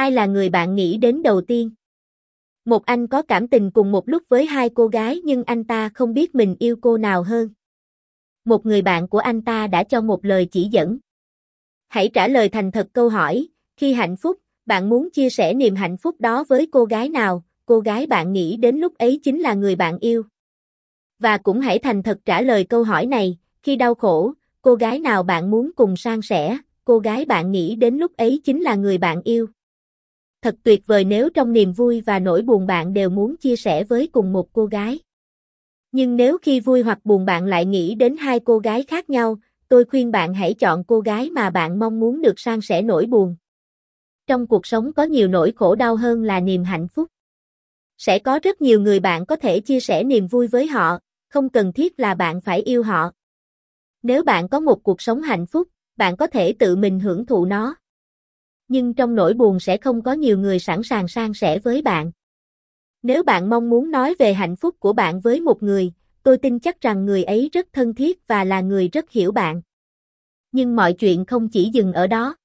Ai là người bạn nghĩ đến đầu tiên? Một anh có cảm tình cùng một lúc với hai cô gái nhưng anh ta không biết mình yêu cô nào hơn. Một người bạn của anh ta đã cho một lời chỉ dẫn. Hãy trả lời thành thật câu hỏi, khi hạnh phúc, bạn muốn chia sẻ niềm hạnh phúc đó với cô gái nào, cô gái bạn nghĩ đến lúc ấy chính là người bạn yêu. Và cũng hãy thành thật trả lời câu hỏi này, khi đau khổ, cô gái nào bạn muốn cùng san sẻ, cô gái bạn nghĩ đến lúc ấy chính là người bạn yêu. Thật tuyệt vời nếu trong niềm vui và nỗi buồn bạn đều muốn chia sẻ với cùng một cô gái. Nhưng nếu khi vui hoặc buồn bạn lại nghĩ đến hai cô gái khác nhau, tôi khuyên bạn hãy chọn cô gái mà bạn mong muốn được san sẻ nỗi buồn. Trong cuộc sống có nhiều nỗi khổ đau hơn là niềm hạnh phúc. Sẽ có rất nhiều người bạn có thể chia sẻ niềm vui với họ, không cần thiết là bạn phải yêu họ. Nếu bạn có một cuộc sống hạnh phúc, bạn có thể tự mình hưởng thụ nó. Nhưng trong nỗi buồn sẽ không có nhiều người sẵn sàng san sẻ với bạn. Nếu bạn mong muốn nói về hạnh phúc của bạn với một người, tôi tin chắc rằng người ấy rất thân thiết và là người rất hiểu bạn. Nhưng mọi chuyện không chỉ dừng ở đó.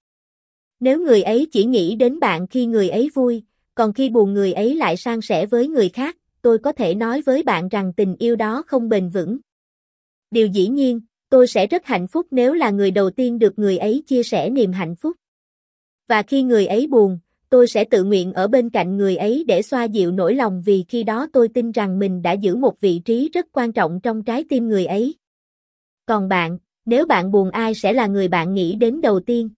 Nếu người ấy chỉ nghĩ đến bạn khi người ấy vui, còn khi buồn người ấy lại san sẻ với người khác, tôi có thể nói với bạn rằng tình yêu đó không bền vững. Điều dĩ nhiên, tôi sẽ rất hạnh phúc nếu là người đầu tiên được người ấy chia sẻ niềm hạnh phúc. Và khi người ấy buồn, tôi sẽ tự nguyện ở bên cạnh người ấy để xoa dịu nỗi lòng vì khi đó tôi tin rằng mình đã giữ một vị trí rất quan trọng trong trái tim người ấy. Còn bạn, nếu bạn buồn ai sẽ là người bạn nghĩ đến đầu tiên?